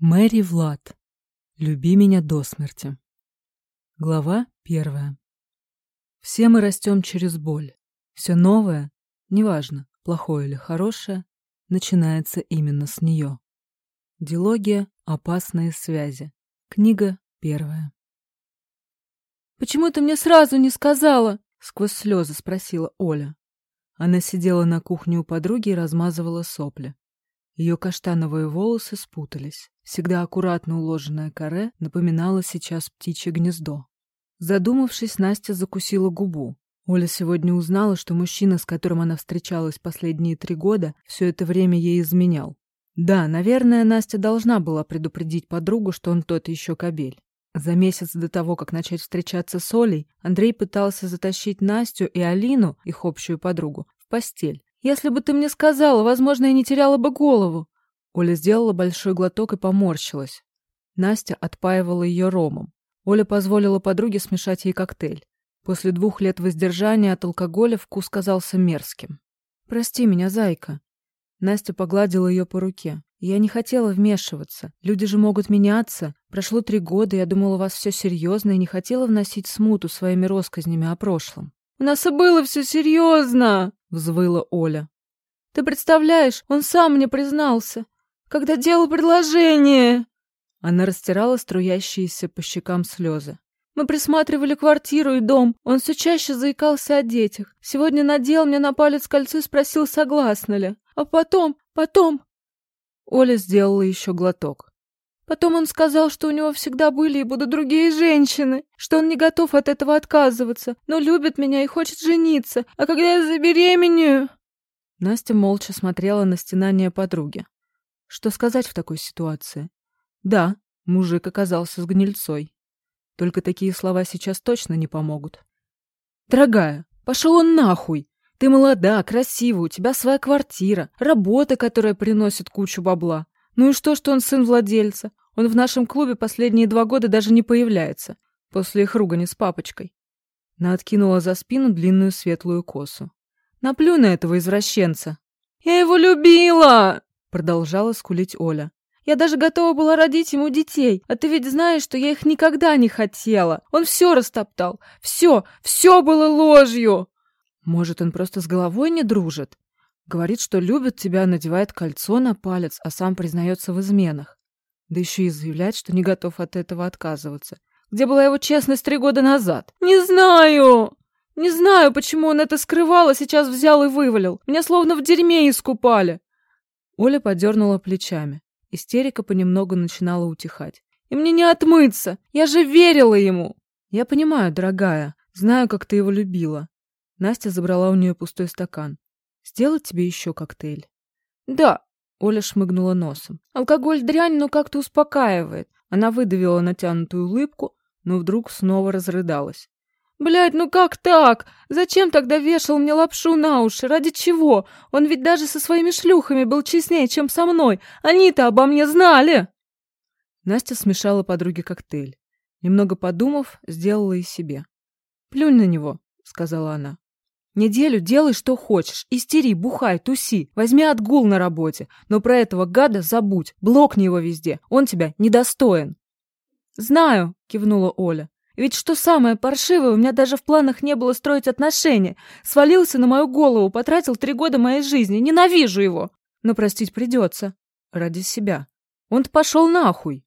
Мэри Влад. Люби меня до смерти. Глава первая. Все мы растем через боль. Все новое, неважно, плохое или хорошее, начинается именно с нее. Дилогия «Опасные связи». Книга первая. «Почему ты мне сразу не сказала?» — сквозь слезы спросила Оля. Она сидела на кухне у подруги и размазывала сопли. Ее каштановые волосы спутались. Всегда аккуратно уложенное каре напоминало сейчас птичье гнездо. Задумавшись, Настя закусила губу. Оля сегодня узнала, что мужчина, с которым она встречалась последние три года, все это время ей изменял. Да, наверное, Настя должна была предупредить подругу, что он тот еще кобель. За месяц до того, как начать встречаться с Олей, Андрей пытался затащить Настю и Алину, их общую подругу, в постель. Если бы ты мне сказала, возможно, я не теряла бы голову. Оля сделала большой глоток и поморщилась. Настя отпаивала ее ромом. Оля позволила подруге смешать ей коктейль. После двух лет воздержания от алкоголя вкус казался мерзким. «Прости меня, зайка». Настя погладила ее по руке. «Я не хотела вмешиваться. Люди же могут меняться. Прошло три года, я думала, у вас все серьезно, и не хотела вносить смуту своими россказнями о прошлом». «У нас и было все серьезно!» — взвыла Оля. «Ты представляешь, он сам мне признался, когда делал предложение!» Она растирала струящиеся по щекам слезы. Мы присматривали квартиру и дом. Он все чаще заикался о детях. Сегодня надел мне на палец кольцо и спросил, согласна ли. А потом, потом... Оля сделала еще глоток. Потом он сказал, что у него всегда были и будут другие женщины, что он не готов от этого отказываться, но любит меня и хочет жениться, а когда я забеременею...» Настя молча смотрела на стенание подруги. Что сказать в такой ситуации? Да, мужик оказался с гнильцой. Только такие слова сейчас точно не помогут. «Дорогая, пошел он нахуй! Ты молода, красива, у тебя своя квартира, работа, которая приносит кучу бабла. Ну и что, что он сын владельца? Он в нашем клубе последние два года даже не появляется, после их ругани с папочкой. Она откинула за спину длинную светлую косу. Наплю на этого извращенца. «Я его любила!» — продолжала скулить Оля. «Я даже готова была родить ему детей, а ты ведь знаешь, что я их никогда не хотела. Он все растоптал. Все, все было ложью!» «Может, он просто с головой не дружит?» Говорит, что любит тебя, надевает кольцо на палец, а сам признается в изменах. Да еще и заявляет, что не готов от этого отказываться. Где была его честность три года назад? «Не знаю! Не знаю, почему он это скрывал, а сейчас взял и вывалил. Меня словно в дерьме искупали!» Оля подернула плечами. Истерика понемногу начинала утихать. «И мне не отмыться! Я же верила ему!» «Я понимаю, дорогая. Знаю, как ты его любила». Настя забрала у нее пустой стакан. Сделать тебе еще коктейль?» «Да», — Оля шмыгнула носом. «Алкоголь дрянь, но как-то успокаивает». Она выдавила натянутую улыбку, но вдруг снова разрыдалась. «Блядь, ну как так? Зачем тогда вешал мне лапшу на уши? Ради чего? Он ведь даже со своими шлюхами был честнее, чем со мной. Они-то обо мне знали!» Настя смешала подруге коктейль. Немного подумав, сделала и себе. «Плюнь на него», — сказала она. Неделю делай, что хочешь. Истери, бухай, туси. Возьми отгул на работе. Но про этого гада забудь. Блокни его везде. Он тебя недостоин. Знаю, кивнула Оля. Ведь что самое паршивое, у меня даже в планах не было строить отношения. Свалился на мою голову, потратил три года моей жизни. Ненавижу его. Но простить придется. Ради себя. Он-то пошел нахуй.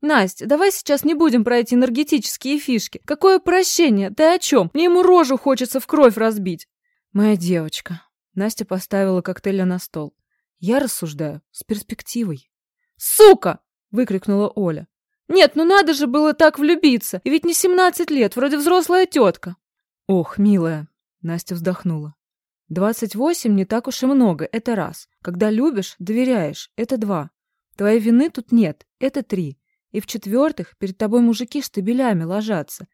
Настя, давай сейчас не будем про эти энергетические фишки. Какое прощение? Ты о чем? Мне ему рожу хочется в кровь разбить. Моя девочка. Настя поставила коктейля на стол. Я рассуждаю с перспективой. Сука! выкрикнула Оля. Нет, ну надо же было так влюбиться. И ведь не семнадцать лет, вроде взрослая тетка. Ох, милая. Настя вздохнула. Двадцать восемь не так уж и много, это раз. Когда любишь, доверяешь, это два. Твоей вины тут нет, это три. И в-четвертых, перед тобой мужики штабелями ложатся.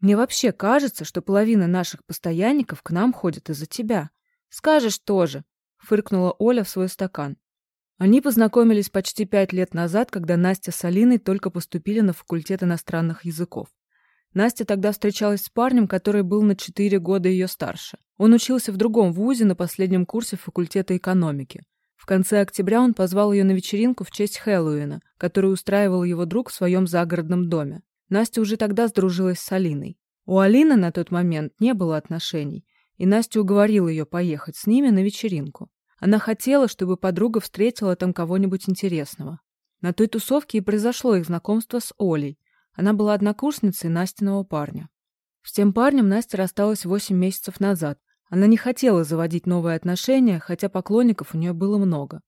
Мне вообще кажется, что половина наших постоянников к нам ходит из-за тебя. Скажешь тоже, фыркнула Оля в свой стакан. Они познакомились почти пять лет назад, когда Настя с Алиной только поступили на факультет иностранных языков. Настя тогда встречалась с парнем, который был на четыре года ее старше. Он учился в другом вузе на последнем курсе факультета экономики. В конце октября он позвал ее на вечеринку в честь Хэллоуина, которую устраивал его друг в своем загородном доме. Настя уже тогда сдружилась с Алиной. У Алины на тот момент не было отношений, и Настя уговорила ее поехать с ними на вечеринку. Она хотела, чтобы подруга встретила там кого-нибудь интересного. На той тусовке и произошло их знакомство с Олей. Она была однокурсницей Настиного парня. С тем парнем Настя рассталась 8 месяцев назад. Она не хотела заводить новые отношения, хотя поклонников у нее было много.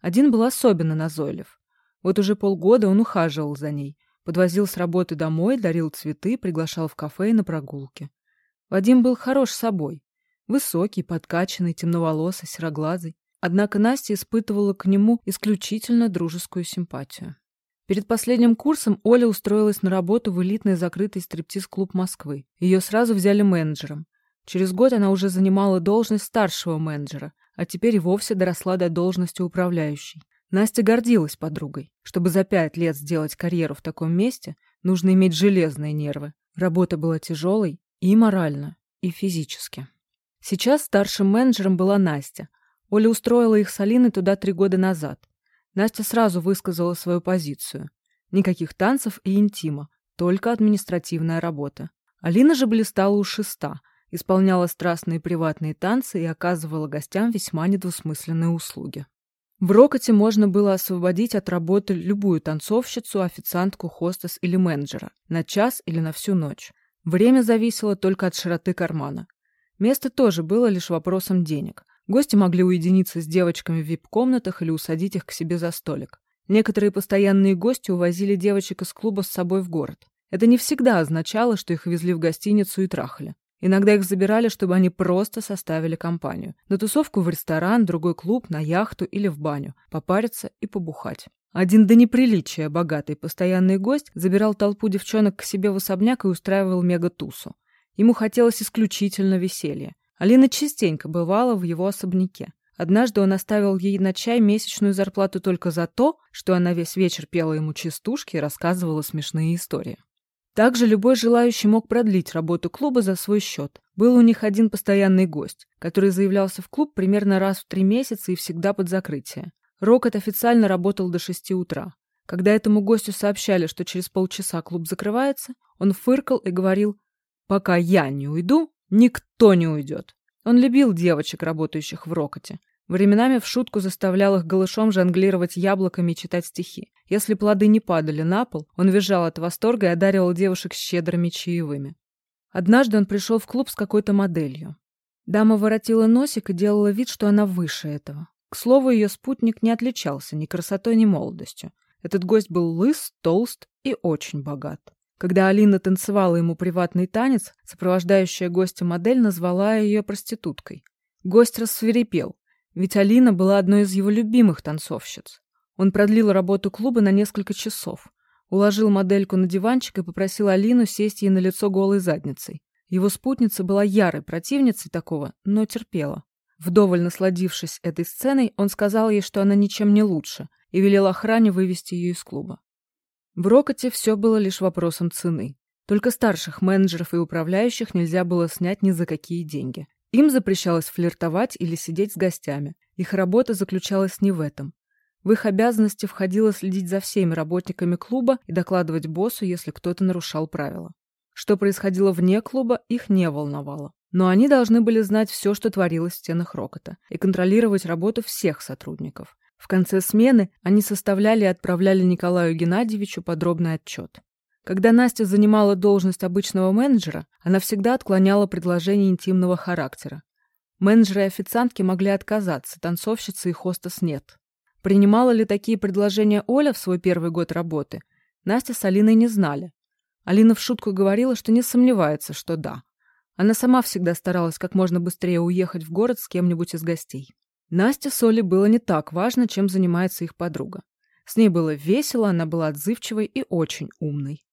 Один был особенно назойлив. Вот уже полгода он ухаживал за ней, подвозил с работы домой, дарил цветы, приглашал в кафе и на прогулки. Вадим был хорош собой. Высокий, подкачанный, темноволосый, сероглазый. Однако Настя испытывала к нему исключительно дружескую симпатию. Перед последним курсом Оля устроилась на работу в элитный закрытый стриптиз-клуб Москвы. Ее сразу взяли менеджером. Через год она уже занимала должность старшего менеджера, а теперь и вовсе доросла до должности управляющей. Настя гордилась подругой. Чтобы за пять лет сделать карьеру в таком месте, нужно иметь железные нервы. Работа была тяжелой и морально, и физически. Сейчас старшим менеджером была Настя. Оля устроила их с Алиной туда три года назад. Настя сразу высказала свою позицию. Никаких танцев и интима, только административная работа. Алина же блистала у шеста, исполняла страстные приватные танцы и оказывала гостям весьма недвусмысленные услуги. В Рокоте можно было освободить от работы любую танцовщицу, официантку, хостес или менеджера на час или на всю ночь. Время зависело только от широты кармана. Место тоже было лишь вопросом денег. Гости могли уединиться с девочками в вип-комнатах или усадить их к себе за столик. Некоторые постоянные гости увозили девочек из клуба с собой в город. Это не всегда означало, что их везли в гостиницу и трахали. Иногда их забирали, чтобы они просто составили компанию. На тусовку в ресторан, другой клуб, на яхту или в баню. Попариться и побухать. Один до неприличия богатый постоянный гость забирал толпу девчонок к себе в особняк и устраивал мега-тусу. Ему хотелось исключительно веселья. Алина частенько бывала в его особняке. Однажды он оставил ей на чай месячную зарплату только за то, что она весь вечер пела ему частушки и рассказывала смешные истории. Также любой желающий мог продлить работу клуба за свой счет. Был у них один постоянный гость, который заявлялся в клуб примерно раз в три месяца и всегда под закрытие. Рокот официально работал до шести утра. Когда этому гостю сообщали, что через полчаса клуб закрывается, он фыркал и говорил Пока я не уйду, никто не уйдет. Он любил девочек, работающих в Рокоте. Временами в шутку заставлял их голышом жонглировать яблоками и читать стихи. Если плоды не падали на пол, он визжал от восторга и одаривал девушек щедрыми чаевыми. Однажды он пришел в клуб с какой-то моделью. Дама воротила носик и делала вид, что она выше этого. К слову, ее спутник не отличался ни красотой, ни молодостью. Этот гость был лыс, толст и очень богат. Когда Алина танцевала ему приватный танец, сопровождающая гостя модель назвала ее проституткой. Гость рассверепел, ведь Алина была одной из его любимых танцовщиц. Он продлил работу клуба на несколько часов. Уложил модельку на диванчик и попросил Алину сесть ей на лицо голой задницей. Его спутница была ярой противницей такого, но терпела. Вдоволь насладившись этой сценой, он сказал ей, что она ничем не лучше, и велел охране вывести ее из клуба. В Рокоте все было лишь вопросом цены. Только старших менеджеров и управляющих нельзя было снять ни за какие деньги. Им запрещалось флиртовать или сидеть с гостями. Их работа заключалась не в этом. В их обязанности входило следить за всеми работниками клуба и докладывать боссу, если кто-то нарушал правила. Что происходило вне клуба, их не волновало. Но они должны были знать все, что творилось в стенах Рокота, и контролировать работу всех сотрудников. В конце смены они составляли и отправляли Николаю Геннадьевичу подробный отчет. Когда Настя занимала должность обычного менеджера, она всегда отклоняла предложения интимного характера. Менеджеры и официантки могли отказаться, танцовщицы и хостес нет. Принимала ли такие предложения Оля в свой первый год работы? Настя с Алиной не знали. Алина в шутку говорила, что не сомневается, что да. Она сама всегда старалась как можно быстрее уехать в город с кем-нибудь из гостей. Насте с Олей было не так важно, чем занимается их подруга. С ней было весело, она была отзывчивой и очень умной.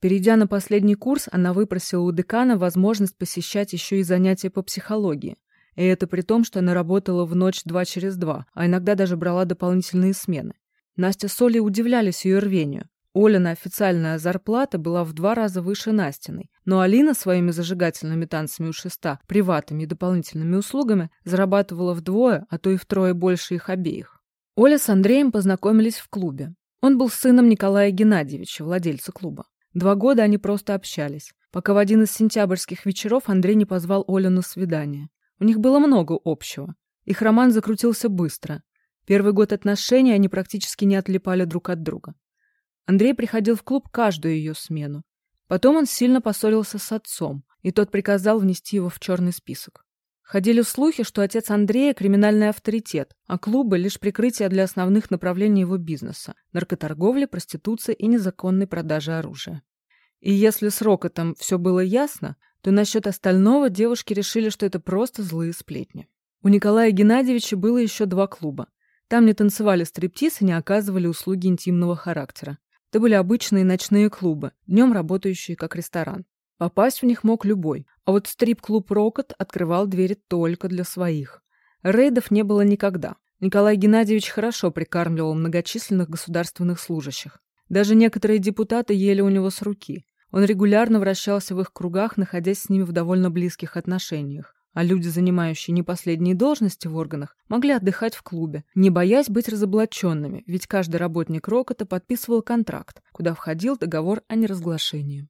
Перейдя на последний курс, она выпросила у декана возможность посещать еще и занятия по психологии. И это при том, что она работала в ночь два через два, а иногда даже брала дополнительные смены. Настя с Олей удивлялись ее рвению. Олина официальная зарплата была в два раза выше Настиной, но Алина своими зажигательными танцами у шеста, приватами и дополнительными услугами зарабатывала вдвое, а то и втрое больше их обеих. Оля с Андреем познакомились в клубе. Он был сыном Николая Геннадьевича, владельца клуба. Два года они просто общались, пока в один из сентябрьских вечеров Андрей не позвал Олю на свидание. У них было много общего. Их роман закрутился быстро. Первый год отношений они практически не отлипали друг от друга. Андрей приходил в клуб каждую ее смену. Потом он сильно поссорился с отцом, и тот приказал внести его в черный список. Ходили слухи, что отец Андрея – криминальный авторитет, а клубы – лишь прикрытие для основных направлений его бизнеса – наркоторговли, проституции и незаконной продажи оружия. И если с Рокотом все было ясно, то насчет остального девушки решили, что это просто злые сплетни. У Николая Геннадьевича было еще два клуба. Там не танцевали стриптиз и не оказывали услуги интимного характера. Это были обычные ночные клубы, днем работающие как ресторан. Попасть в них мог любой, а вот стрип-клуб «Рокот» открывал двери только для своих. Рейдов не было никогда. Николай Геннадьевич хорошо прикармливал многочисленных государственных служащих. Даже некоторые депутаты ели у него с руки. Он регулярно вращался в их кругах, находясь с ними в довольно близких отношениях. А люди, занимающие не последние должности в органах, могли отдыхать в клубе, не боясь быть разоблаченными, ведь каждый работник Рокота подписывал контракт, куда входил договор о неразглашении.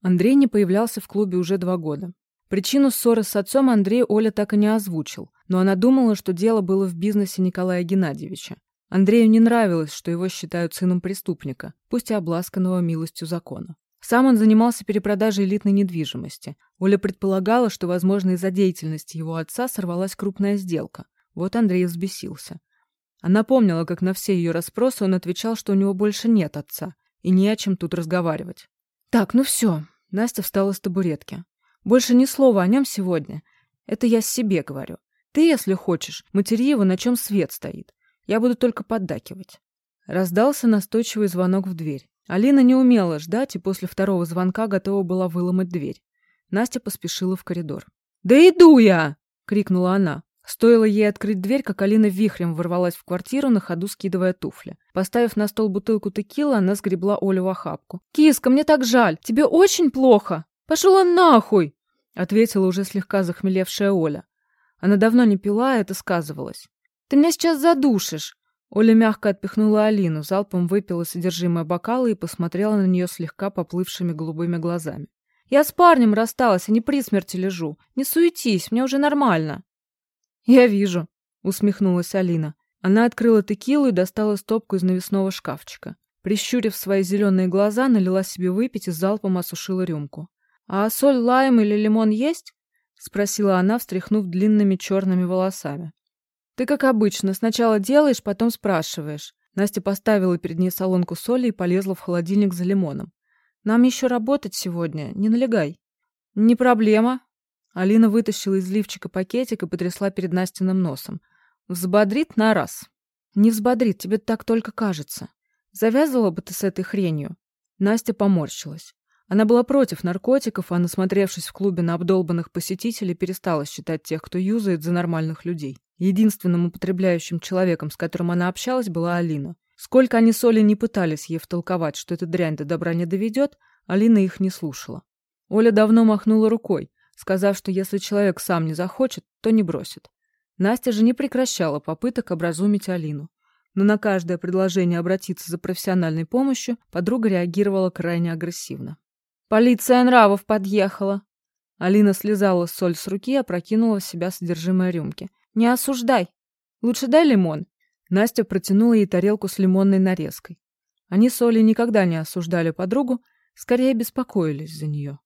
Андрей не появлялся в клубе уже два года. Причину ссоры с отцом Андрей Оля так и не озвучил, но она думала, что дело было в бизнесе Николая Геннадьевича. Андрею не нравилось, что его считают сыном преступника, пусть и обласканного милостью закона. Сам он занимался перепродажей элитной недвижимости. Оля предполагала, что, возможно, из-за деятельности его отца сорвалась крупная сделка. Вот Андрей взбесился. Она помнила, как на все ее расспросы он отвечал, что у него больше нет отца, и не о чем тут разговаривать. «Так, ну все, Настя встала с табуретки. «Больше ни слова о нем сегодня. Это я себе говорю. Ты, если хочешь, матери его, на чем свет стоит. Я буду только поддакивать». Раздался настойчивый звонок в дверь. Алина не умела ждать и после второго звонка готова была выломать дверь. Настя поспешила в коридор. «Да иду я!» — крикнула она. Стоило ей открыть дверь, как Алина вихрем ворвалась в квартиру, на ходу скидывая туфли. Поставив на стол бутылку текилы, она сгребла Олю в охапку. «Киска, мне так жаль! Тебе очень плохо! Пошла нахуй!» — ответила уже слегка захмелевшая Оля. Она давно не пила, это сказывалось. «Ты меня сейчас задушишь!» Оля мягко отпихнула Алину, залпом выпила содержимое бокала и посмотрела на нее слегка поплывшими голубыми глазами. «Я с парнем рассталась, а не при смерти лежу. Не суетись, мне уже нормально». «Я вижу», — усмехнулась Алина. Она открыла текилу и достала стопку из навесного шкафчика. Прищурив свои зеленые глаза, налила себе выпить и залпом осушила рюмку. «А соль, лайм или лимон есть?» — спросила она, встряхнув длинными черными волосами. «Ты, как обычно, сначала делаешь, потом спрашиваешь». Настя поставила перед ней солонку соли и полезла в холодильник за лимоном. «Нам еще работать сегодня, не налегай». «Не проблема», Алина вытащила из лифчика пакетик и потрясла перед Настиным носом. «Взбодрит на раз». «Не взбодрит, тебе так только кажется. Завязывала бы ты с этой хренью». Настя поморщилась. Она была против наркотиков, а насмотревшись в клубе на обдолбанных посетителей, перестала считать тех, кто юзает, за нормальных людей. Единственным употребляющим человеком, с которым она общалась, была Алина. Сколько они с Олей не пытались ей втолковать, что эта дрянь до добра не доведет, Алина их не слушала. Оля давно махнула рукой, сказав, что если человек сам не захочет, то не бросит. Настя же не прекращала попыток образумить Алину. Но на каждое предложение обратиться за профессиональной помощью подруга реагировала крайне агрессивно. «Полиция нравов подъехала!» Алина слезала соль с руки и опрокинула в себя содержимое рюмки. «Не осуждай! Лучше дай лимон!» Настя протянула ей тарелку с лимонной нарезкой. Они с Олей никогда не осуждали подругу, скорее беспокоились за нее.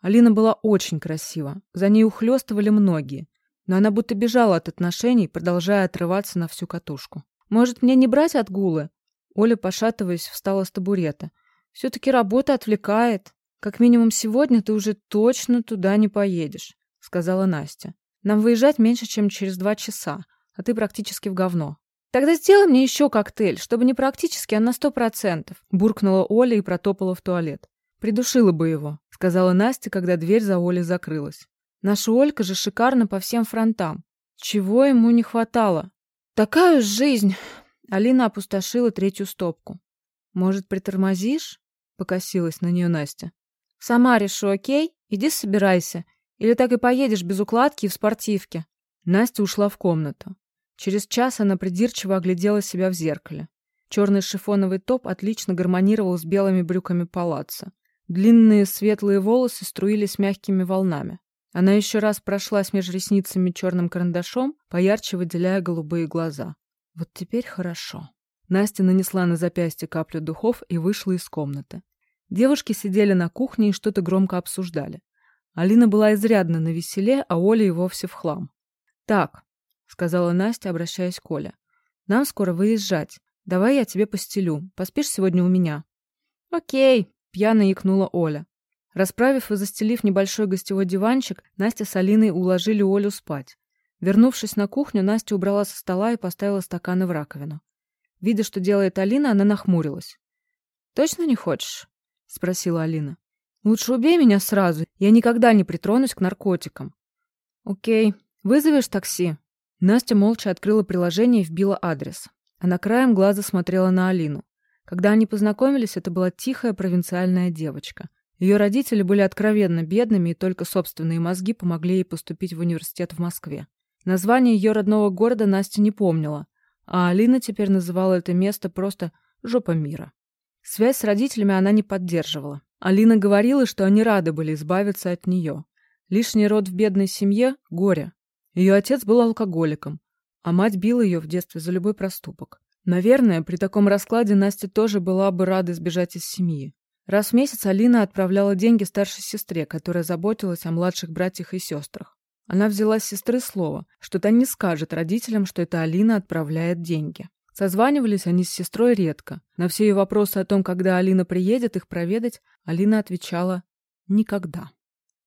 Алина была очень красива, за ней ухлёстывали многие, но она будто бежала от отношений, продолжая отрываться на всю катушку. «Может, мне не брать отгулы?» Оля, пошатываясь, встала с табурета. «Все-таки работа отвлекает. Как минимум сегодня ты уже точно туда не поедешь», — сказала Настя. «Нам выезжать меньше, чем через два часа, а ты практически в говно». «Тогда сделай мне еще коктейль, чтобы не практически, а на сто процентов», — буркнула Оля и протопала в туалет. «Придушила бы его», — сказала Настя, когда дверь за Олей закрылась. «Наша Олька же шикарна по всем фронтам. Чего ему не хватало? Такая жизнь!» Алина опустошила третью стопку. «Может, притормозишь?» — покосилась на нее Настя. «Сама решу, окей? Иди собирайся. Или так и поедешь без укладки и в спортивке». Настя ушла в комнату. Через час она придирчиво оглядела себя в зеркале. Черный шифоновый топ отлично гармонировал с белыми брюками палаца. Длинные светлые волосы струились мягкими волнами. Она еще раз прошлась между ресницами черным карандашом, поярче выделяя голубые глаза. Вот теперь хорошо. Настя нанесла на запястье каплю духов и вышла из комнаты. Девушки сидели на кухне и что-то громко обсуждали. Алина была изрядно на веселе, а Оля и вовсе в хлам. «Так», — сказала Настя, обращаясь к Оле, — «нам скоро выезжать. Давай я тебе постелю. Поспишь сегодня у меня?» «Окей», — пьяно икнула Оля. Расправив и застелив небольшой гостевой диванчик, Настя с Алиной уложили Олю спать. Вернувшись на кухню, Настя убрала со стола и поставила стаканы в раковину. Видя, что делает Алина, она нахмурилась. «Точно не хочешь?» — спросила Алина. «Лучше убей меня сразу. Я никогда не притронусь к наркотикам». «Окей. Вызовешь такси?» Настя молча открыла приложение и вбила адрес. Она краем глаза смотрела на Алину. Когда они познакомились, это была тихая провинциальная девочка. Ее родители были откровенно бедными, и только собственные мозги помогли ей поступить в университет в Москве. Название ее родного города Настя не помнила, а Алина теперь называла это место просто «жопа мира». Связь с родителями она не поддерживала. Алина говорила, что они рады были избавиться от нее. Лишний род в бедной семье – горе. Ее отец был алкоголиком, а мать била ее в детстве за любой проступок. Наверное, при таком раскладе Настя тоже была бы рада сбежать из семьи. Раз в месяц Алина отправляла деньги старшей сестре, которая заботилась о младших братьях и сестрах. Она взяла с сестры слово, что та не скажет родителям, что это Алина отправляет деньги. Созванивались они с сестрой редко. На все ее вопросы о том, когда Алина приедет их проведать, Алина отвечала «никогда».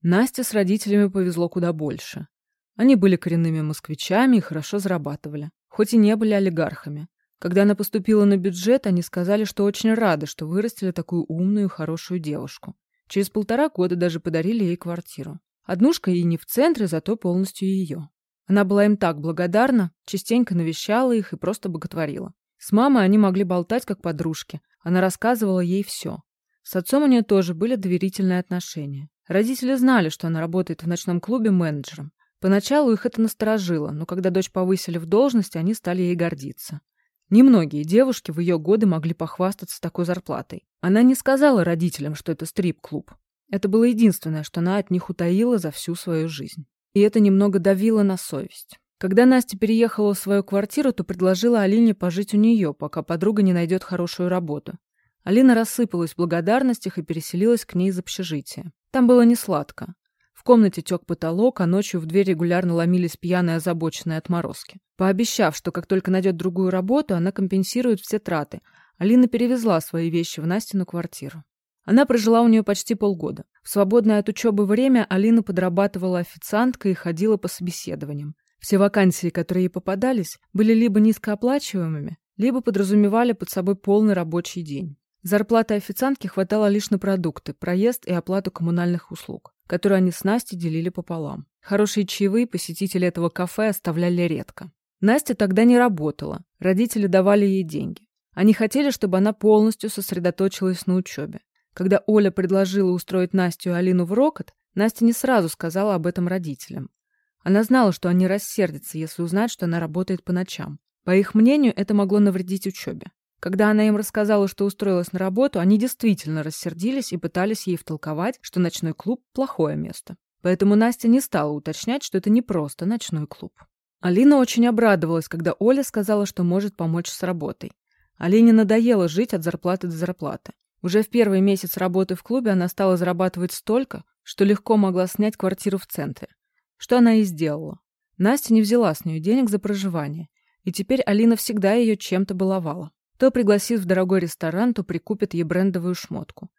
Насте с родителями повезло куда больше. Они были коренными москвичами и хорошо зарабатывали, хоть и не были олигархами. Когда она поступила на бюджет, они сказали, что очень рады, что вырастили такую умную и хорошую девушку. Через полтора года даже подарили ей квартиру. Однушка и не в центре, зато полностью ее. Она была им так благодарна, частенько навещала их и просто боготворила. С мамой они могли болтать как подружки. Она рассказывала ей все. С отцом у нее тоже были доверительные отношения. Родители знали, что она работает в ночном клубе менеджером. Поначалу их это насторожило, но когда дочь повысили в должности, они стали ей гордиться. Немногие девушки в ее годы могли похвастаться такой зарплатой. Она не сказала родителям, что это стрип-клуб. Это было единственное, что она от них утаила за всю свою жизнь. И это немного давило на совесть. Когда Настя переехала в свою квартиру, то предложила Алине пожить у нее, пока подруга не найдет хорошую работу. Алина рассыпалась в благодарностях и переселилась к ней из общежития. Там было не сладко комнате тек потолок, а ночью в дверь регулярно ломились пьяные озабоченные отморозки. Пообещав, что как только найдет другую работу, она компенсирует все траты, Алина перевезла свои вещи в Настину квартиру. Она прожила у нее почти полгода. В свободное от учебы время Алина подрабатывала официанткой и ходила по собеседованиям. Все вакансии, которые ей попадались, были либо низкооплачиваемыми, либо подразумевали под собой полный рабочий день. Зарплаты официантки хватало лишь на продукты, проезд и оплату коммунальных услуг которую они с Настей делили пополам. Хорошие чаевые посетители этого кафе оставляли редко. Настя тогда не работала, родители давали ей деньги. Они хотели, чтобы она полностью сосредоточилась на учебе. Когда Оля предложила устроить Настю и Алину в Рокот, Настя не сразу сказала об этом родителям. Она знала, что они рассердятся, если узнают, что она работает по ночам. По их мнению, это могло навредить учебе. Когда она им рассказала, что устроилась на работу, они действительно рассердились и пытались ей втолковать, что ночной клуб – плохое место. Поэтому Настя не стала уточнять, что это не просто ночной клуб. Алина очень обрадовалась, когда Оля сказала, что может помочь с работой. Алине надоело жить от зарплаты до зарплаты. Уже в первый месяц работы в клубе она стала зарабатывать столько, что легко могла снять квартиру в центре. Что она и сделала. Настя не взяла с нее денег за проживание, и теперь Алина всегда ее чем-то баловала. То пригласит в дорогой ресторан, то прикупит ей брендовую шмотку.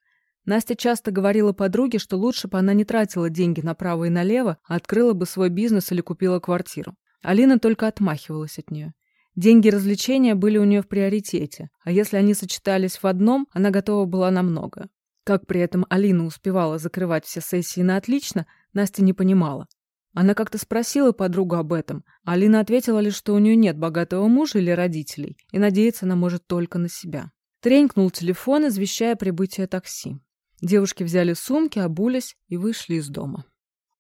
Настя часто говорила подруге, что лучше бы она не тратила деньги направо и налево, а открыла бы свой бизнес или купила квартиру. Алина только отмахивалась от нее. Деньги и развлечения были у нее в приоритете, а если они сочетались в одном, она готова была на многое. Как при этом Алина успевала закрывать все сессии на отлично, Настя не понимала. Она как-то спросила подругу об этом, а Алина ответила лишь, что у нее нет богатого мужа или родителей, и надеяться она может только на себя. Тренькнул телефон, извещая прибытие такси. Девушки взяли сумки, обулись и вышли из дома.